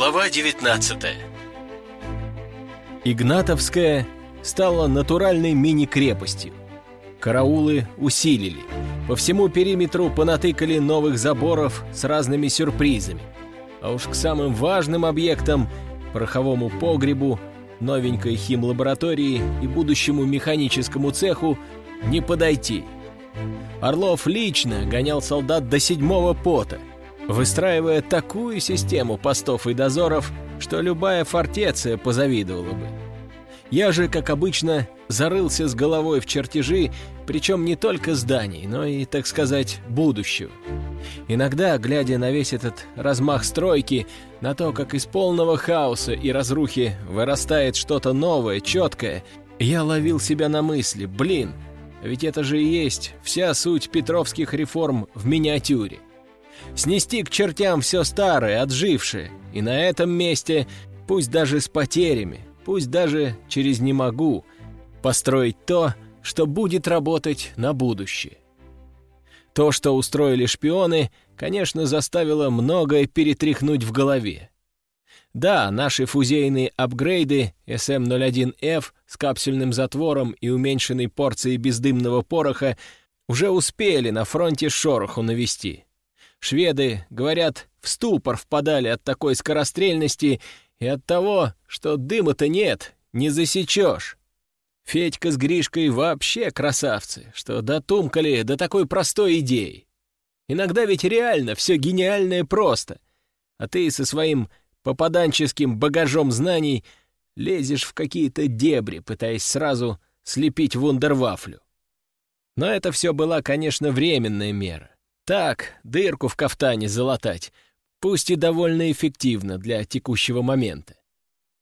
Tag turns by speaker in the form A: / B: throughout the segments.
A: Глава 19
B: Игнатовская стала натуральной мини-крепостью. Караулы усилили. По всему периметру понатыкали новых заборов с разными сюрпризами. А уж к самым важным объектам – пороховому погребу, новенькой химлаборатории и будущему механическому цеху – не подойти. Орлов лично гонял солдат до седьмого пота – выстраивая такую систему постов и дозоров, что любая фортеция позавидовала бы. Я же, как обычно, зарылся с головой в чертежи, причем не только зданий, но и, так сказать, будущего. Иногда, глядя на весь этот размах стройки, на то, как из полного хаоса и разрухи вырастает что-то новое, четкое, я ловил себя на мысли, блин, ведь это же и есть вся суть петровских реформ в миниатюре снести к чертям все старое, отжившее, и на этом месте, пусть даже с потерями, пусть даже через «не могу», построить то, что будет работать на будущее. То, что устроили шпионы, конечно, заставило многое перетряхнуть в голове. Да, наши фузейные апгрейды SM-01F с капсульным затвором и уменьшенной порцией бездымного пороха уже успели на фронте шороху навести. Шведы, говорят, в ступор впадали от такой скорострельности и от того, что дыма-то нет, не засечешь. Федька с Гришкой вообще красавцы, что дотумкали до такой простой идеи. Иногда ведь реально все гениальное просто, а ты со своим попаданческим багажом знаний лезешь в какие-то дебри, пытаясь сразу слепить вундервафлю. Но это все была, конечно, временная мера. Так, дырку в кафтане залатать, пусть и довольно эффективно для текущего момента.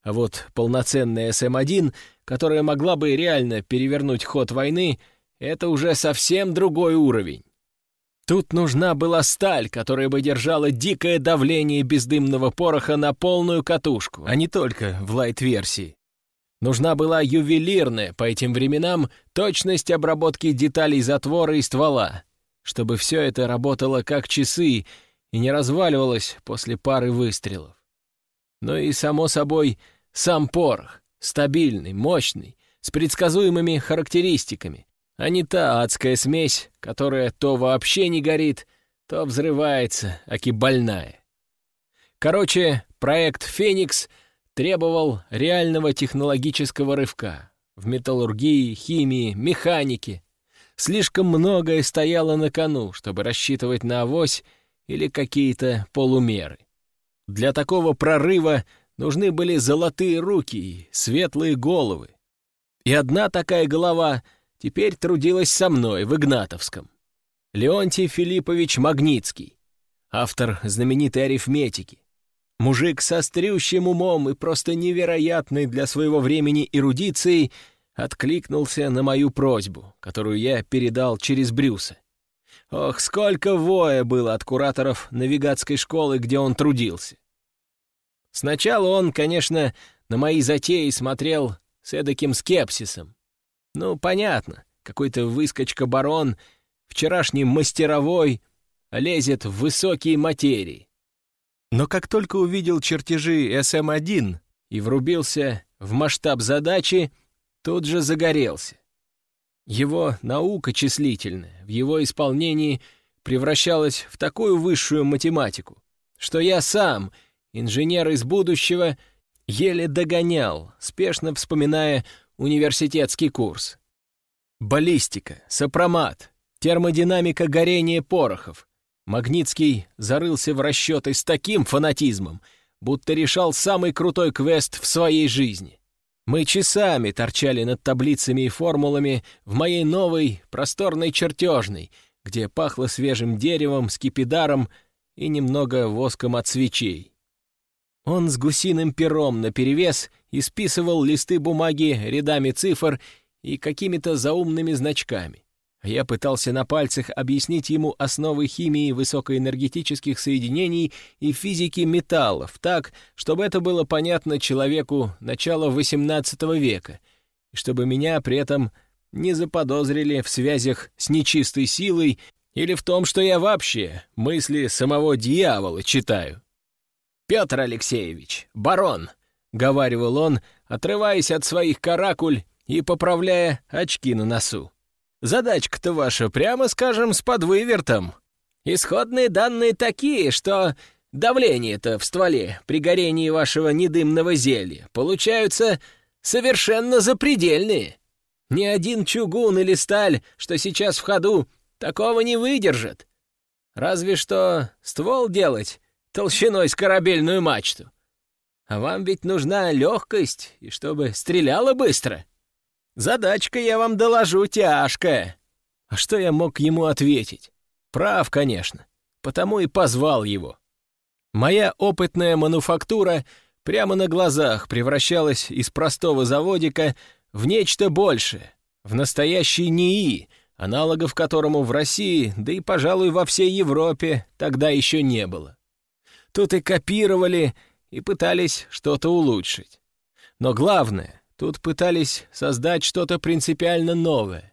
B: А вот полноценная СМ-1, которая могла бы реально перевернуть ход войны, это уже совсем другой уровень. Тут нужна была сталь, которая бы держала дикое давление бездымного пороха на полную катушку, а не только в лайт-версии. Нужна была ювелирная, по этим временам, точность обработки деталей затвора и ствола, чтобы все это работало как часы и не разваливалось после пары выстрелов. Но и, само собой, сам порох, стабильный, мощный, с предсказуемыми характеристиками, а не та адская смесь, которая то вообще не горит, то взрывается, аки больная. Короче, проект «Феникс» требовал реального технологического рывка в металлургии, химии, механике, Слишком многое стояло на кону, чтобы рассчитывать на авось или какие-то полумеры. Для такого прорыва нужны были золотые руки и светлые головы. И одна такая голова теперь трудилась со мной в Игнатовском. Леонтий Филиппович Магнитский, автор знаменитой арифметики. Мужик со стрющим умом и просто невероятной для своего времени эрудицией — откликнулся на мою просьбу, которую я передал через Брюса. Ох, сколько воя было от кураторов навигатской школы, где он трудился. Сначала он, конечно, на мои затеи смотрел с эдаким скепсисом. Ну, понятно, какой-то выскочка-барон, вчерашний мастеровой, лезет в высокие материи. Но как только увидел чертежи СМ-1 и врубился в масштаб задачи, тут же загорелся. Его наука числительная в его исполнении превращалась в такую высшую математику, что я сам, инженер из будущего, еле догонял, спешно вспоминая университетский курс. Баллистика, сопромат, термодинамика горения порохов. Магнитский зарылся в расчеты с таким фанатизмом, будто решал самый крутой квест в своей жизни. Мы часами торчали над таблицами и формулами в моей новой просторной чертежной, где пахло свежим деревом, скипидаром и немного воском от свечей. Он с гусиным пером наперевес исписывал листы бумаги рядами цифр и какими-то заумными значками я пытался на пальцах объяснить ему основы химии высокоэнергетических соединений и физики металлов так, чтобы это было понятно человеку начала XVIII века, и чтобы меня при этом не заподозрили в связях с нечистой силой или в том, что я вообще мысли самого дьявола читаю. «Петр Алексеевич, барон!» — говаривал он, отрываясь от своих каракуль и поправляя очки на носу. «Задачка-то ваша, прямо скажем, с подвывертом. Исходные данные такие, что давление-то в стволе при горении вашего недымного зелья получаются совершенно запредельные. Ни один чугун или сталь, что сейчас в ходу, такого не выдержит. Разве что ствол делать толщиной с корабельную мачту. А вам ведь нужна легкость, и чтобы стреляло быстро. Задачка, я вам доложу, тяжкая. А что я мог ему ответить? Прав, конечно, потому и позвал его. Моя опытная мануфактура прямо на глазах превращалась из простого заводика в нечто большее, в настоящий НИИ, аналогов которому в России, да и, пожалуй, во всей Европе тогда еще не было. Тут и копировали, и пытались что-то улучшить. Но главное, тут пытались создать что-то принципиально новое,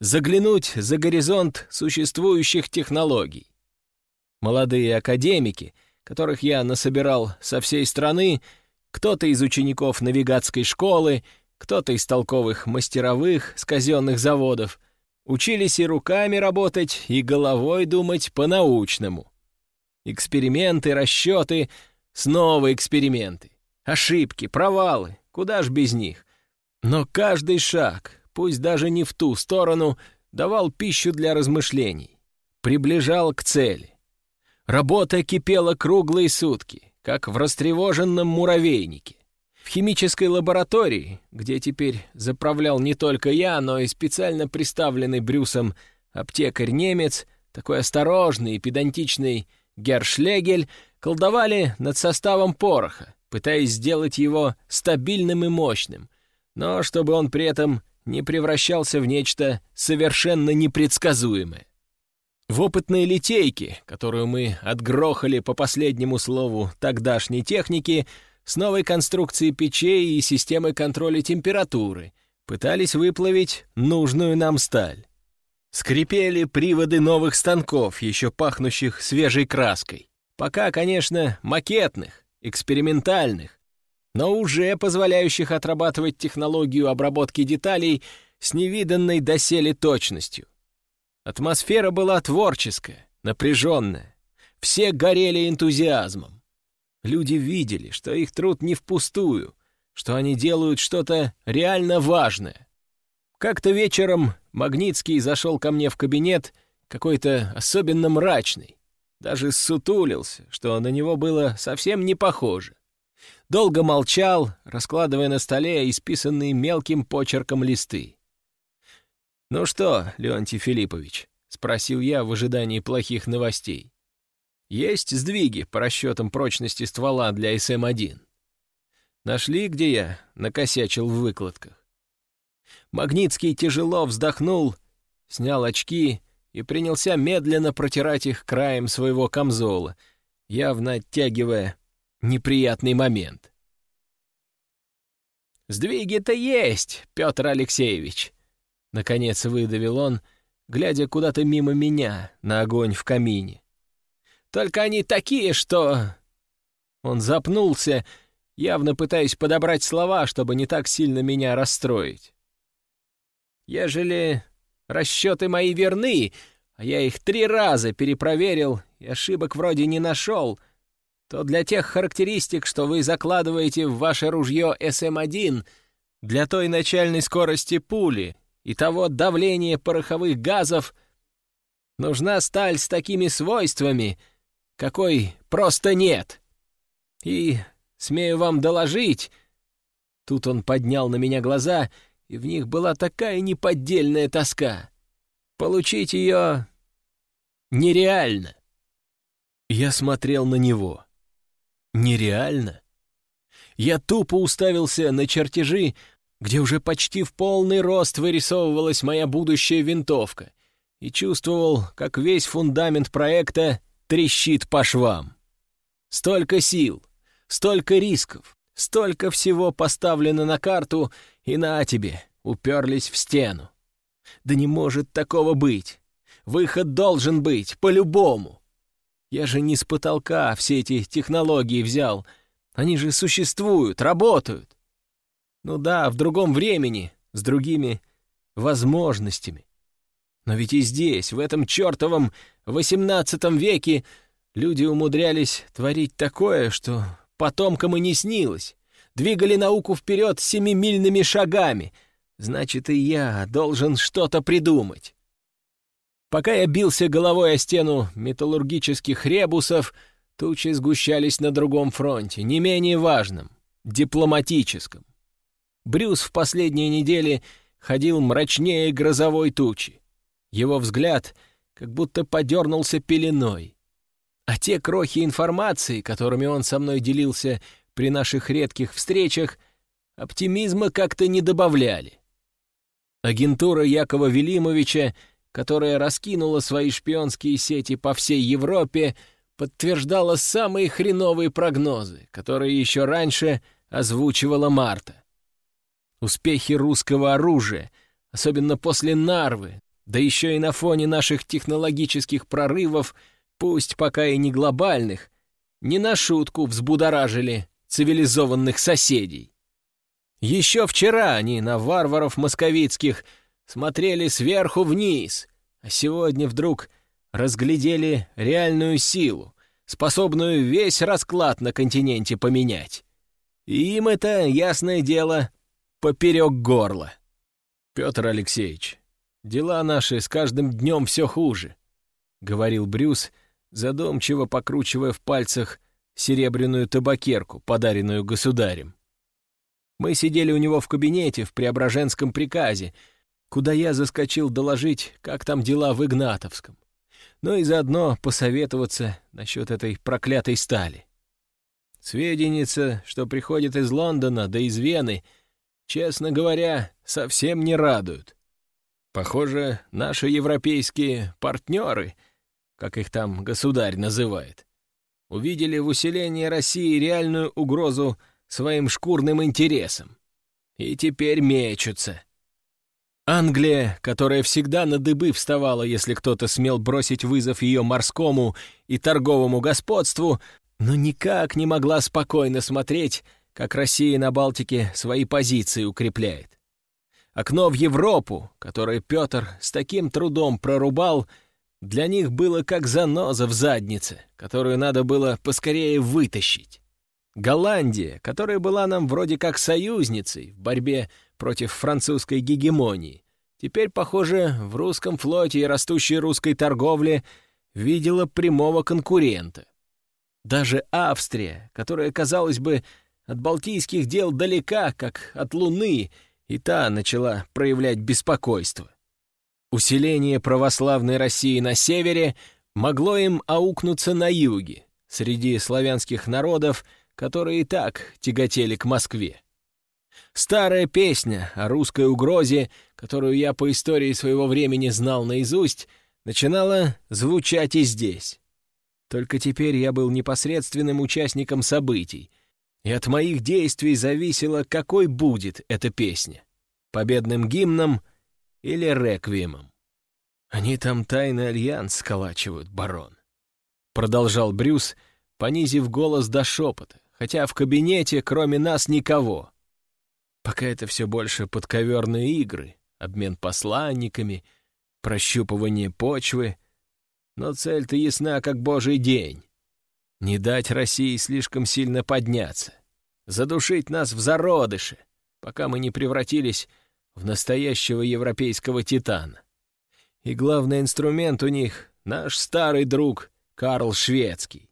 B: заглянуть за горизонт существующих технологий. Молодые академики, которых я насобирал со всей страны, кто-то из учеников навигатской школы, кто-то из толковых мастеровых с казенных заводов, учились и руками работать, и головой думать по-научному. Эксперименты, расчеты, снова эксперименты. Ошибки, провалы, куда ж без них. Но каждый шаг, пусть даже не в ту сторону, давал пищу для размышлений, приближал к цели. Работа кипела круглые сутки, как в растревоженном муравейнике. В химической лаборатории, где теперь заправлял не только я, но и специально приставленный Брюсом аптекарь-немец, такой осторожный и педантичный Гершлегель, колдовали над составом пороха, пытаясь сделать его стабильным и мощным, но чтобы он при этом не превращался в нечто совершенно непредсказуемое. В опытной литейке, которую мы отгрохали по последнему слову тогдашней техники, с новой конструкцией печей и системой контроля температуры, пытались выплавить нужную нам сталь. Скрипели приводы новых станков, еще пахнущих свежей краской. Пока, конечно, макетных, экспериментальных, но уже позволяющих отрабатывать технологию обработки деталей с невиданной доселе точностью. Атмосфера была творческая, напряженная. Все горели энтузиазмом. Люди видели, что их труд не впустую, что они делают что-то реально важное. Как-то вечером Магнитский зашел ко мне в кабинет, какой-то особенно мрачный. Даже сутулился, что на него было совсем не похоже. Долго молчал, раскладывая на столе исписанные мелким почерком листы. «Ну что, Леонтий Филиппович?» — спросил я в ожидании плохих новостей. Есть сдвиги по расчетам прочности ствола для СМ-1. Нашли, где я накосячил в выкладках. Магнитский тяжело вздохнул, снял очки и принялся медленно протирать их краем своего камзола, явно оттягивая неприятный момент. «Сдвиги-то есть, Петр Алексеевич!» Наконец выдавил он, глядя куда-то мимо меня на огонь в камине. Только они такие, что...» Он запнулся, явно пытаясь подобрать слова, чтобы не так сильно меня расстроить. «Ежели расчеты мои верны, а я их три раза перепроверил и ошибок вроде не нашел, то для тех характеристик, что вы закладываете в ваше ружье СМ-1, для той начальной скорости пули и того давления пороховых газов, нужна сталь с такими свойствами — какой просто нет. И, смею вам доложить...» Тут он поднял на меня глаза, и в них была такая неподдельная тоска. Получить ее нереально. Я смотрел на него. Нереально? Я тупо уставился на чертежи, где уже почти в полный рост вырисовывалась моя будущая винтовка, и чувствовал, как весь фундамент проекта трещит по швам. Столько сил, столько рисков, столько всего поставлено на карту, и на тебе уперлись в стену. Да не может такого быть. Выход должен быть, по-любому. Я же не с потолка все эти технологии взял. Они же существуют, работают. Ну да, в другом времени, с другими возможностями. Но ведь и здесь, в этом чертовом XVIII веке, люди умудрялись творить такое, что потомкам и не снилось. Двигали науку вперед семимильными шагами. Значит, и я должен что-то придумать. Пока я бился головой о стену металлургических ребусов, тучи сгущались на другом фронте, не менее важном — дипломатическом. Брюс в последние недели ходил мрачнее грозовой тучи. Его взгляд как будто подернулся пеленой. А те крохи информации, которыми он со мной делился при наших редких встречах, оптимизма как-то не добавляли. Агентура Якова Велимовича, которая раскинула свои шпионские сети по всей Европе, подтверждала самые хреновые прогнозы, которые еще раньше озвучивала Марта. Успехи русского оружия, особенно после Нарвы, да еще и на фоне наших технологических прорывов, пусть пока и не глобальных, не на шутку взбудоражили цивилизованных соседей. Еще вчера они на варваров московицких смотрели сверху вниз, а сегодня вдруг разглядели реальную силу, способную весь расклад на континенте поменять. И им это, ясное дело, поперек горла. Петр Алексеевич, Дела наши с каждым днем все хуже», — говорил Брюс, задумчиво покручивая в пальцах серебряную табакерку, подаренную государем. Мы сидели у него в кабинете в Преображенском приказе, куда я заскочил доложить, как там дела в Игнатовском, но и заодно посоветоваться насчет этой проклятой стали. Сведения, что приходят из Лондона да из Вены, честно говоря, совсем не радуют. Похоже, наши европейские партнеры, как их там государь называет, увидели в усилении России реальную угрозу своим шкурным интересам. И теперь мечутся. Англия, которая всегда на дыбы вставала, если кто-то смел бросить вызов ее морскому и торговому господству, но никак не могла спокойно смотреть, как Россия на Балтике свои позиции укрепляет. Окно в Европу, которое Петр с таким трудом прорубал, для них было как заноза в заднице, которую надо было поскорее вытащить. Голландия, которая была нам вроде как союзницей в борьбе против французской гегемонии, теперь, похоже, в русском флоте и растущей русской торговле видела прямого конкурента. Даже Австрия, которая, казалось бы, от балтийских дел далека, как от Луны, и та начала проявлять беспокойство. Усиление православной России на севере могло им аукнуться на юге, среди славянских народов, которые и так тяготели к Москве. Старая песня о русской угрозе, которую я по истории своего времени знал наизусть, начинала звучать и здесь. Только теперь я был непосредственным участником событий — и от моих действий зависело, какой будет эта песня — победным гимном или реквиемом. «Они там тайный альянс сколачивают, барон», — продолжал Брюс, понизив голос до шепота, хотя в кабинете кроме нас никого. Пока это все больше подковерные игры, обмен посланниками, прощупывание почвы, но цель-то ясна, как божий день. Не дать России слишком сильно подняться. Задушить нас в зародыше, пока мы не превратились в настоящего европейского титана. И главный инструмент у них — наш старый друг Карл Шведский.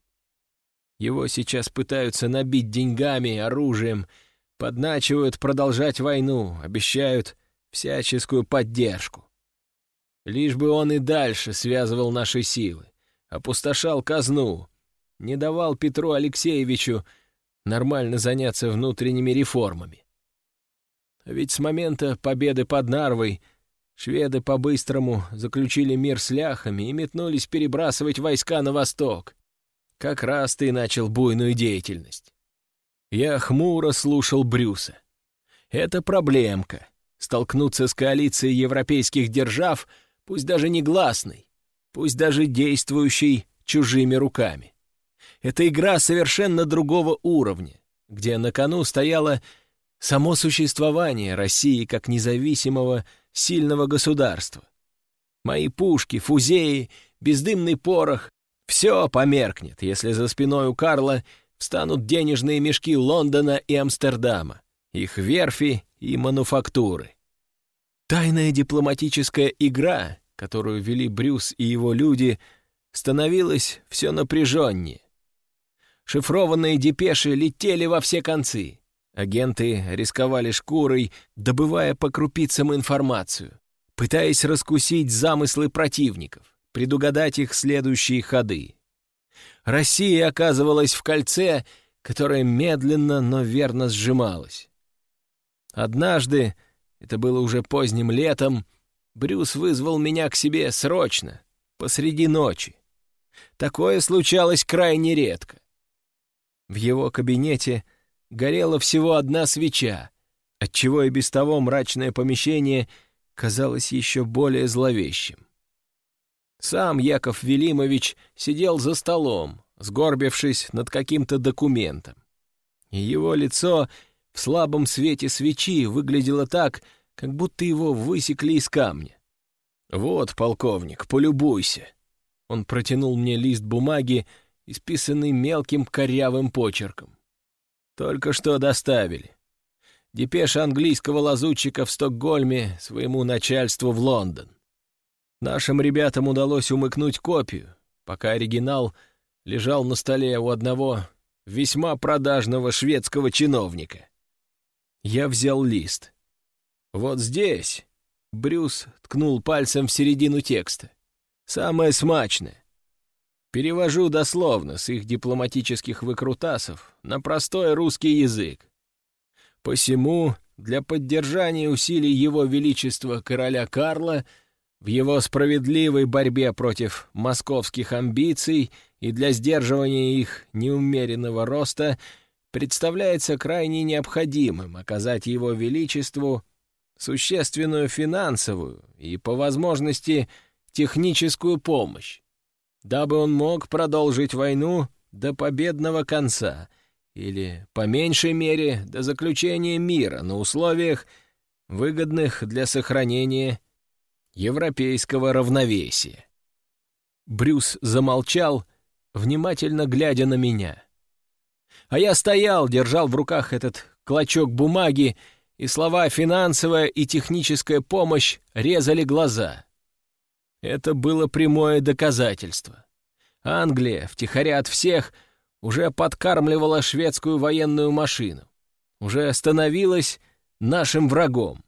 B: Его сейчас пытаются набить деньгами, оружием, подначивают продолжать войну, обещают всяческую поддержку. Лишь бы он и дальше связывал наши силы, опустошал казну, не давал Петру Алексеевичу нормально заняться внутренними реформами. Ведь с момента победы под Нарвой шведы по-быстрому заключили мир с ляхами и метнулись перебрасывать войска на восток. Как раз ты начал буйную деятельность. Я хмуро слушал Брюса. Это проблемка — столкнуться с коалицией европейских держав, пусть даже негласной, пусть даже действующей чужими руками. Это игра совершенно другого уровня, где на кону стояло само существование России как независимого сильного государства. Мои пушки, фузеи, бездымный порох — все померкнет, если за спиной у Карла встанут денежные мешки Лондона и Амстердама, их верфи и мануфактуры. Тайная дипломатическая игра, которую вели Брюс и его люди, становилась все напряженнее. Шифрованные депеши летели во все концы. Агенты рисковали шкурой, добывая по крупицам информацию, пытаясь раскусить замыслы противников, предугадать их следующие ходы. Россия оказывалась в кольце, которое медленно, но верно сжималось. Однажды, это было уже поздним летом, Брюс вызвал меня к себе срочно, посреди ночи. Такое случалось крайне редко. В его кабинете горела всего одна свеча, отчего и без того мрачное помещение казалось еще более зловещим. Сам Яков Велимович сидел за столом, сгорбившись над каким-то документом. И его лицо в слабом свете свечи выглядело так, как будто его высекли из камня. «Вот, полковник, полюбуйся». Он протянул мне лист бумаги, исписанный мелким корявым почерком. Только что доставили. Депеша английского лазутчика в Стокгольме своему начальству в Лондон. Нашим ребятам удалось умыкнуть копию, пока оригинал лежал на столе у одного весьма продажного шведского чиновника. Я взял лист. Вот здесь Брюс ткнул пальцем в середину текста. Самое смачное. Перевожу дословно с их дипломатических выкрутасов на простой русский язык. Посему, для поддержания усилий Его Величества короля Карла в его справедливой борьбе против московских амбиций и для сдерживания их неумеренного роста представляется крайне необходимым оказать Его Величеству существенную финансовую и, по возможности, техническую помощь дабы он мог продолжить войну до победного конца или, по меньшей мере, до заключения мира на условиях, выгодных для сохранения европейского равновесия. Брюс замолчал, внимательно глядя на меня. А я стоял, держал в руках этот клочок бумаги, и слова «финансовая» и «техническая помощь» резали глаза. Это было прямое доказательство. Англия, втихаря от всех, уже подкармливала шведскую военную машину, уже становилась нашим врагом.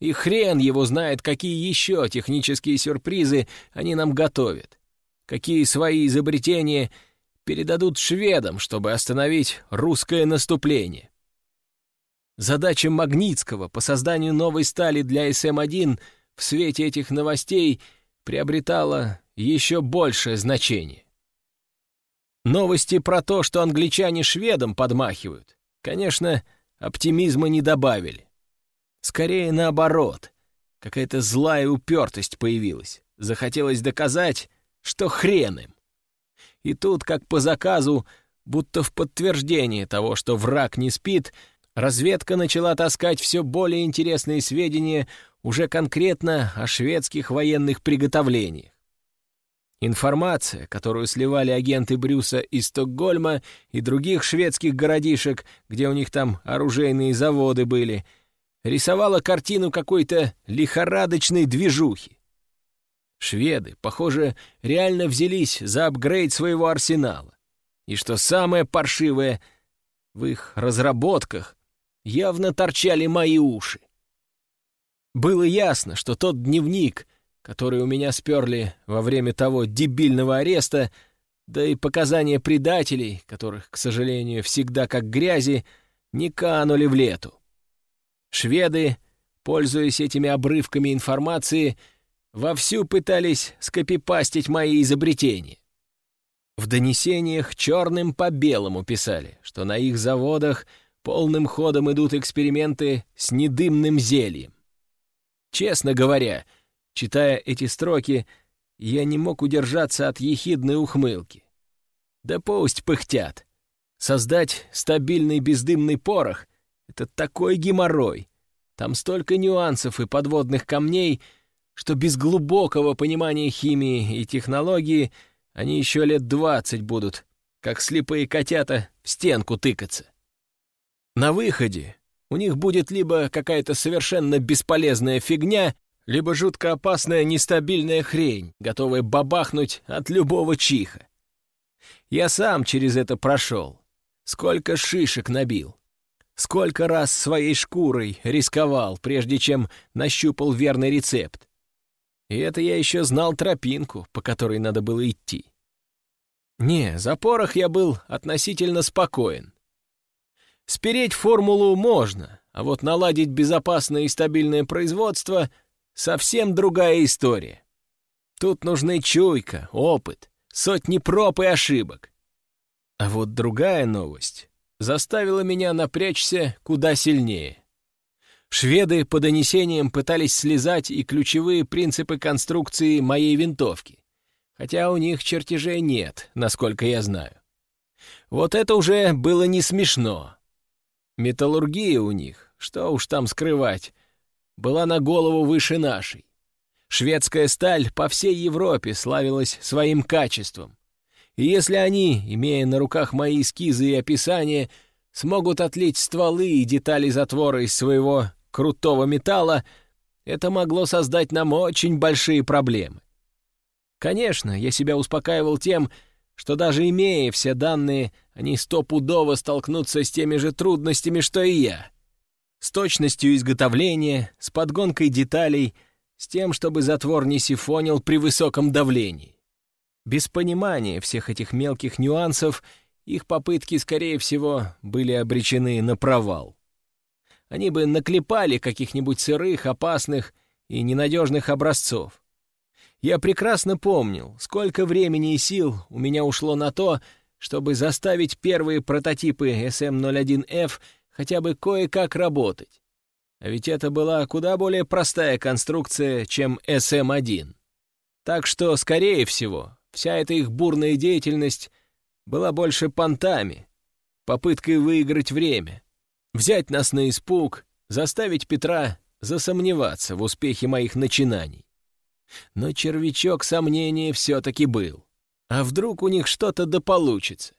B: И хрен его знает, какие еще технические сюрпризы они нам готовят, какие свои изобретения передадут шведам, чтобы остановить русское наступление. Задача Магнитского по созданию новой стали для СМ-1 в свете этих новостей — приобретало еще большее значение. Новости про то, что англичане шведам подмахивают, конечно, оптимизма не добавили. Скорее наоборот, какая-то злая упертость появилась. Захотелось доказать, что хрен им. И тут, как по заказу, будто в подтверждение того, что враг не спит, разведка начала таскать все более интересные сведения уже конкретно о шведских военных приготовлениях. Информация, которую сливали агенты Брюса из Стокгольма и других шведских городишек, где у них там оружейные заводы были, рисовала картину какой-то лихорадочной движухи. Шведы, похоже, реально взялись за апгрейд своего арсенала. И что самое паршивое, в их разработках явно торчали мои уши. Было ясно, что тот дневник, который у меня сперли во время того дебильного ареста, да и показания предателей, которых, к сожалению, всегда как грязи, не канули в лету. Шведы, пользуясь этими обрывками информации, вовсю пытались скопипастить мои изобретения. В донесениях черным по белому писали, что на их заводах полным ходом идут эксперименты с недымным зельем. Честно говоря, читая эти строки, я не мог удержаться от ехидной ухмылки. Да пусть пыхтят. Создать стабильный бездымный порох — это такой геморрой. Там столько нюансов и подводных камней, что без глубокого понимания химии и технологии они еще лет двадцать будут, как слепые котята, в стенку тыкаться. На выходе у них будет либо какая-то совершенно бесполезная фигня, либо жутко опасная нестабильная хрень, готовая бабахнуть от любого чиха. Я сам через это прошел. Сколько шишек набил. Сколько раз своей шкурой рисковал, прежде чем нащупал верный рецепт. И это я еще знал тропинку, по которой надо было идти. Не, за порох я был относительно спокоен. Спереть формулу можно, а вот наладить безопасное и стабильное производство — совсем другая история. Тут нужны чуйка, опыт, сотни проб и ошибок. А вот другая новость заставила меня напрячься куда сильнее. Шведы по донесениям пытались слезать и ключевые принципы конструкции моей винтовки, хотя у них чертежей нет, насколько я знаю. Вот это уже было не смешно. Металлургия у них, что уж там скрывать, была на голову выше нашей. Шведская сталь по всей Европе славилась своим качеством. И если они, имея на руках мои эскизы и описания, смогут отлить стволы и детали затвора из своего крутого металла, это могло создать нам очень большие проблемы. Конечно, я себя успокаивал тем, что даже имея все данные, они стопудово столкнутся с теми же трудностями, что и я. С точностью изготовления, с подгонкой деталей — с тем, чтобы затвор не сифонил при высоком давлении. Без понимания всех этих мелких нюансов их попытки, скорее всего, были обречены на провал. Они бы наклепали каких-нибудь сырых, опасных и ненадежных образцов. Я прекрасно помнил, сколько времени и сил у меня ушло на то, чтобы заставить первые прототипы SM-01F хотя бы кое-как работать. А ведь это была куда более простая конструкция, чем СМ-1. Так что, скорее всего, вся эта их бурная деятельность была больше понтами, попыткой выиграть время, взять нас на испуг, заставить Петра засомневаться в успехе моих начинаний. Но червячок сомнения все-таки был. А вдруг у них что-то да получится?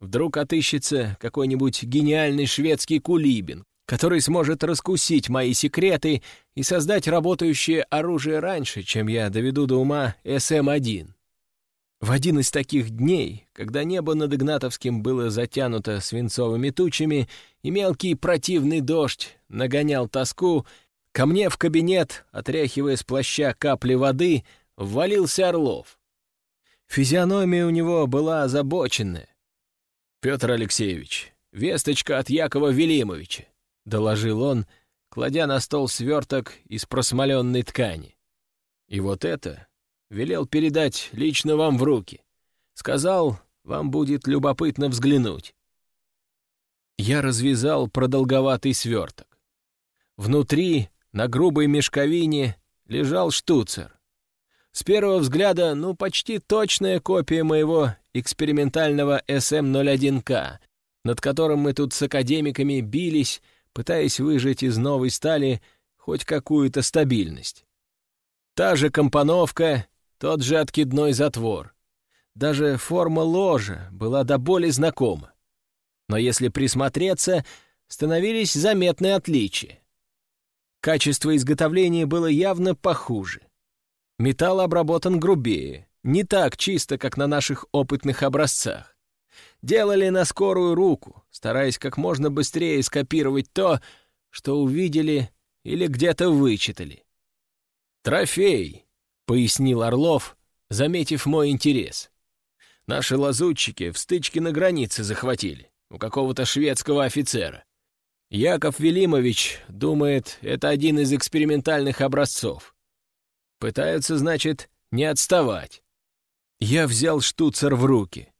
B: Вдруг отыщется какой-нибудь гениальный шведский кулибин, который сможет раскусить мои секреты и создать работающее оружие раньше, чем я доведу до ума СМ-1. В один из таких дней, когда небо над Игнатовским было затянуто свинцовыми тучами и мелкий противный дождь нагонял тоску, ко мне в кабинет, отряхивая с плаща капли воды, ввалился Орлов. Физиономия у него была озабоченная. «Петр Алексеевич, весточка от Якова Велимовича. — доложил он, кладя на стол сверток из просмоленной ткани. «И вот это велел передать лично вам в руки. Сказал, вам будет любопытно взглянуть». Я развязал продолговатый сверток. Внутри, на грубой мешковине, лежал штуцер. С первого взгляда, ну, почти точная копия моего экспериментального СМ-01К, над которым мы тут с академиками бились пытаясь выжать из новой стали хоть какую-то стабильность. Та же компоновка, тот же откидной затвор. Даже форма ложа была до боли знакома. Но если присмотреться, становились заметные отличия. Качество изготовления было явно похуже. Металл обработан грубее, не так чисто, как на наших опытных образцах делали на скорую руку, стараясь как можно быстрее скопировать то, что увидели или где-то вычитали. «Трофей», — пояснил Орлов, заметив мой интерес. «Наши лазутчики в стычке на границе захватили, у какого-то шведского офицера. Яков Велимович думает, это один из экспериментальных образцов. Пытаются, значит, не отставать. Я взял штуцер в руки.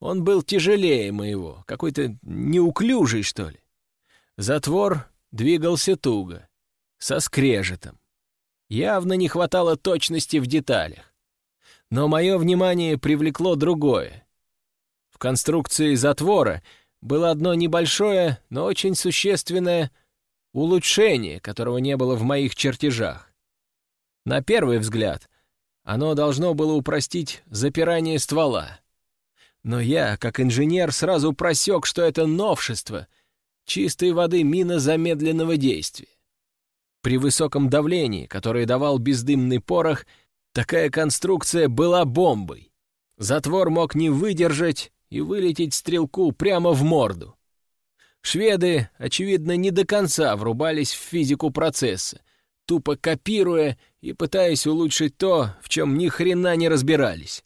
B: Он был тяжелее моего, какой-то неуклюжий, что ли. Затвор двигался туго, со скрежетом. Явно не хватало точности в деталях. Но мое внимание привлекло другое. В конструкции затвора было одно небольшое, но очень существенное улучшение, которого не было в моих чертежах. На первый взгляд, оно должно было упростить запирание ствола. Но я, как инженер, сразу просек, что это новшество чистой воды мина замедленного действия. При высоком давлении, которое давал бездымный порох, такая конструкция была бомбой. Затвор мог не выдержать и вылететь стрелку прямо в морду. Шведы, очевидно, не до конца врубались в физику процесса, тупо копируя и пытаясь улучшить то, в чем ни хрена не разбирались.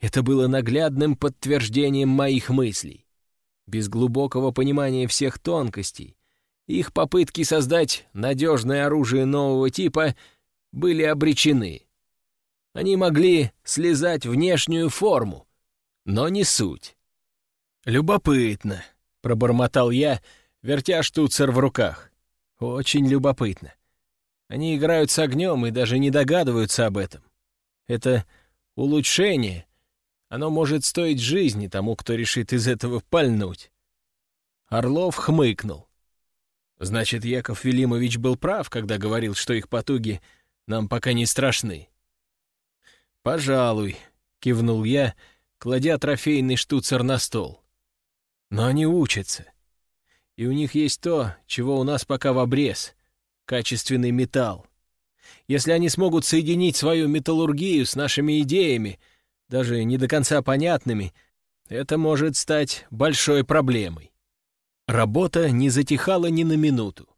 B: Это было наглядным подтверждением моих мыслей. Без глубокого понимания всех тонкостей, их попытки создать надежное оружие нового типа были обречены. Они могли слезать внешнюю форму, но не суть. «Любопытно», — пробормотал я, вертя штуцер в руках. «Очень любопытно. Они играют с огнем и даже не догадываются об этом. Это улучшение. Оно может стоить жизни тому, кто решит из этого пальнуть». Орлов хмыкнул. Значит, Яков Велимович был прав, когда говорил, что их потуги нам пока не страшны. «Пожалуй», — кивнул я, кладя трофейный штуцер на стол. «Но они учатся. И у них есть то, чего у нас пока в обрез — качественный металл. Если они смогут соединить свою металлургию с нашими идеями, даже не до конца понятными, это может стать большой проблемой. Работа не затихала ни на минуту.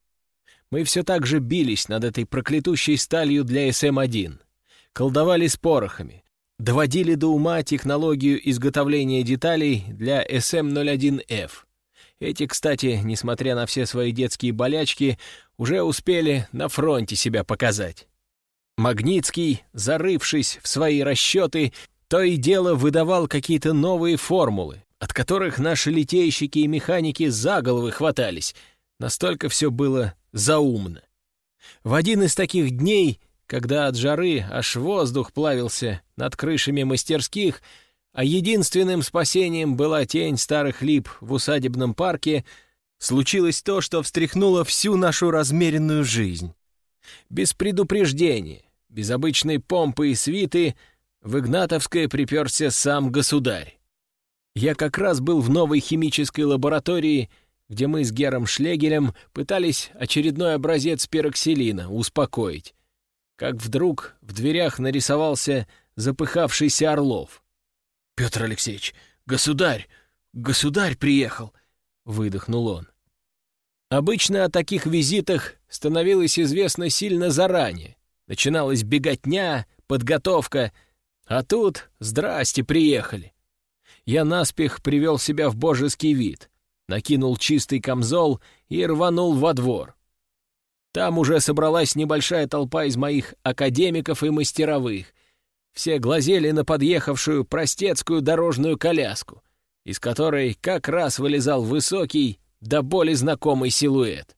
B: Мы все так же бились над этой проклятущей сталью для СМ-1, колдовали с порохами, доводили до ума технологию изготовления деталей для СМ-01Ф. Эти, кстати, несмотря на все свои детские болячки, уже успели на фронте себя показать. Магнитский, зарывшись в свои расчеты, то и дело выдавал какие-то новые формулы, от которых наши литейщики и механики за головы хватались. Настолько все было заумно. В один из таких дней, когда от жары аж воздух плавился над крышами мастерских, а единственным спасением была тень старых лип в усадебном парке, случилось то, что встряхнуло всю нашу размеренную жизнь. Без предупреждения, без обычной помпы и свиты в Игнатовское приперся сам государь. Я как раз был в новой химической лаборатории, где мы с Гером Шлегелем пытались очередной образец пероксилина успокоить. Как вдруг в дверях нарисовался запыхавшийся Орлов. «Петр Алексеевич, государь! Государь приехал!» — выдохнул он. Обычно о таких визитах становилось известно сильно заранее. Начиналась беготня, подготовка, а тут «здрасте, приехали» я наспех привел себя в божеский вид, накинул чистый камзол и рванул во двор. Там уже собралась небольшая толпа из моих академиков и мастеровых. Все глазели на подъехавшую простецкую дорожную коляску, из которой как раз вылезал высокий, до боли знакомый силуэт.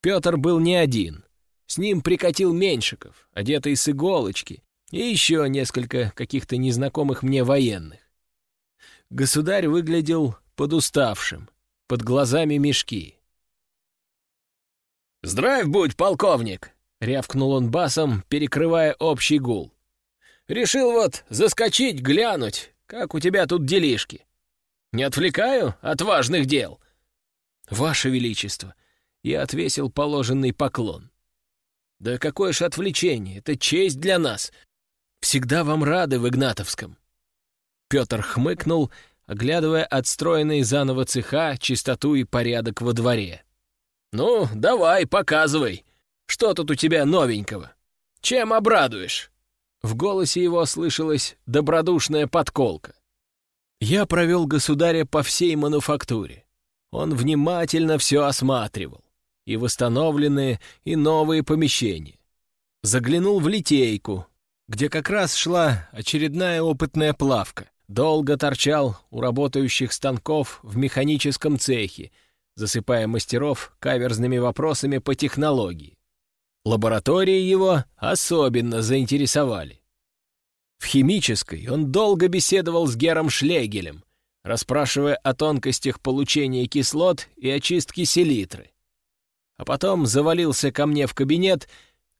B: Петр был не один. С ним прикатил Меньшиков, одетый с иголочки, и еще несколько каких-то незнакомых мне военных. Государь выглядел подуставшим, под глазами мешки. «Здравь будь, полковник!» — рявкнул он басом, перекрывая общий гул. «Решил вот заскочить, глянуть, как у тебя тут делишки. Не отвлекаю от важных дел?» «Ваше Величество!» — я отвесил положенный поклон. «Да какое ж отвлечение! Это честь для нас! Всегда вам рады в Игнатовском!» Петр хмыкнул, оглядывая отстроенные заново цеха, чистоту и порядок во дворе. «Ну, давай, показывай. Что тут у тебя новенького? Чем обрадуешь?» В голосе его слышалась добродушная подколка. Я провел государя по всей мануфактуре. Он внимательно все осматривал. И восстановленные, и новые помещения. Заглянул в литейку, где как раз шла очередная опытная плавка. Долго торчал у работающих станков в механическом цехе, засыпая мастеров каверзными вопросами по технологии. Лаборатории его особенно заинтересовали. В химической он долго беседовал с Гером Шлегелем, расспрашивая о тонкостях получения кислот и очистки селитры. А потом завалился ко мне в кабинет,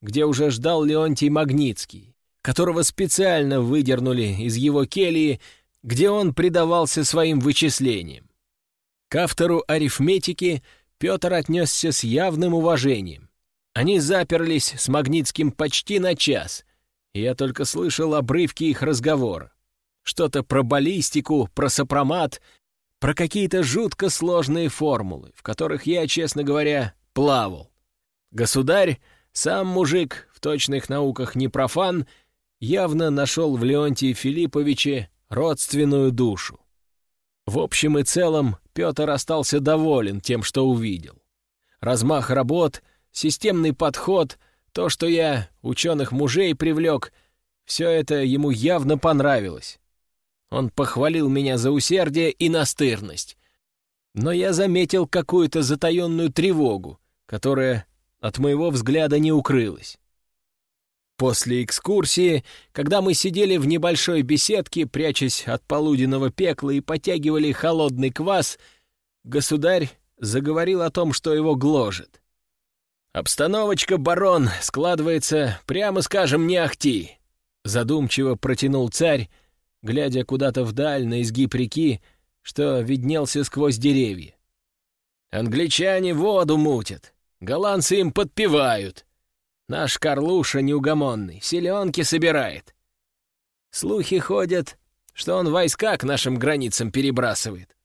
B: где уже ждал Леонтий Магнитский, которого специально выдернули из его кельи, где он предавался своим вычислениям. К автору арифметики Петр отнесся с явным уважением. Они заперлись с Магнитским почти на час, и я только слышал обрывки их разговора. Что-то про баллистику, про сопромат, про какие-то жутко сложные формулы, в которых я, честно говоря, плавал. Государь, сам мужик, в точных науках не профан, явно нашел в Леонтии Филипповиче родственную душу. В общем и целом, Петр остался доволен тем, что увидел. Размах работ, системный подход, то, что я ученых мужей привлек, все это ему явно понравилось. Он похвалил меня за усердие и настырность. Но я заметил какую-то затаенную тревогу, которая от моего взгляда не укрылась. После экскурсии, когда мы сидели в небольшой беседке, прячась от полуденного пекла и потягивали холодный квас, государь заговорил о том, что его гложет. «Обстановочка, барон, складывается, прямо скажем, не ахти», — задумчиво протянул царь, глядя куда-то вдаль на изгиб реки, что виднелся сквозь деревья. «Англичане воду мутят, голландцы им подпевают». Наш Карлуша неугомонный, селенки собирает. Слухи ходят, что он войска к нашим границам перебрасывает.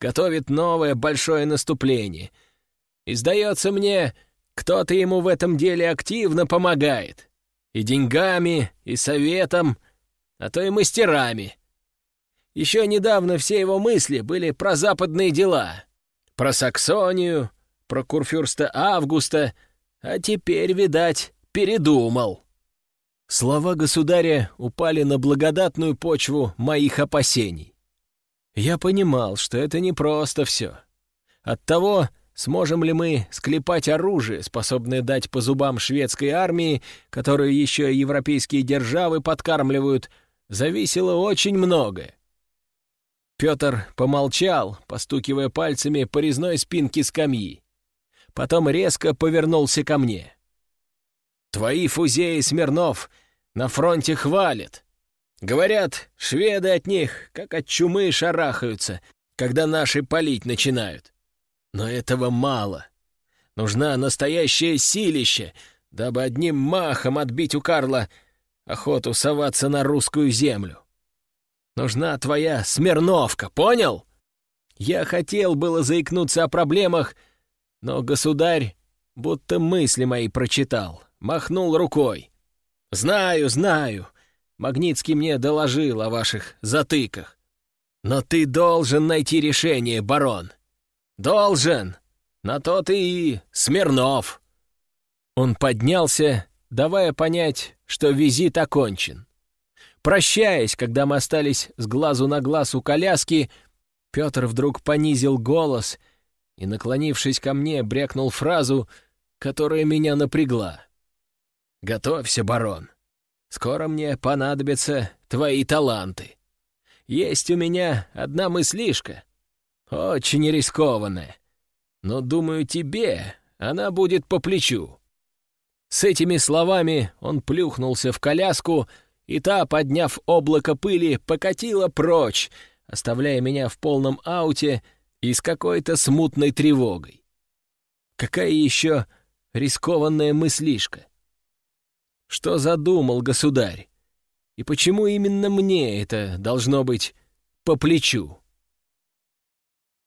B: Готовит новое большое наступление. И, сдается мне, кто-то ему в этом деле активно помогает. И деньгами, и советом, а то и мастерами. Еще недавно все его мысли были про западные дела. Про Саксонию, про Курфюрста Августа — а теперь, видать, передумал. Слова государя упали на благодатную почву моих опасений. Я понимал, что это не просто все. От того, сможем ли мы склепать оружие, способное дать по зубам шведской армии, которую еще европейские державы подкармливают, зависело очень многое. Петр помолчал, постукивая пальцами по резной спинке скамьи потом резко повернулся ко мне. «Твои фузеи, Смирнов, на фронте хвалят. Говорят, шведы от них, как от чумы, шарахаются, когда наши палить начинают. Но этого мало. Нужна настоящее силище, дабы одним махом отбить у Карла охоту соваться на русскую землю. Нужна твоя Смирновка, понял? Я хотел было заикнуться о проблемах, но государь будто мысли мои прочитал, махнул рукой. «Знаю, знаю. Магнитский мне доложил о ваших затыках. Но ты должен найти решение, барон. Должен. На то ты и Смирнов». Он поднялся, давая понять, что визит окончен. Прощаясь, когда мы остались с глазу на глаз у коляски, Петр вдруг понизил голос — и, наклонившись ко мне, брякнул фразу, которая меня напрягла. «Готовься, барон. Скоро мне понадобятся твои таланты. Есть у меня одна мыслишка, очень рискованная, но, думаю, тебе она будет по плечу». С этими словами он плюхнулся в коляску, и та, подняв облако пыли, покатила прочь, оставляя меня в полном ауте и с какой-то смутной тревогой. Какая еще рискованная мыслишка? Что задумал государь? И почему именно мне это должно быть по плечу?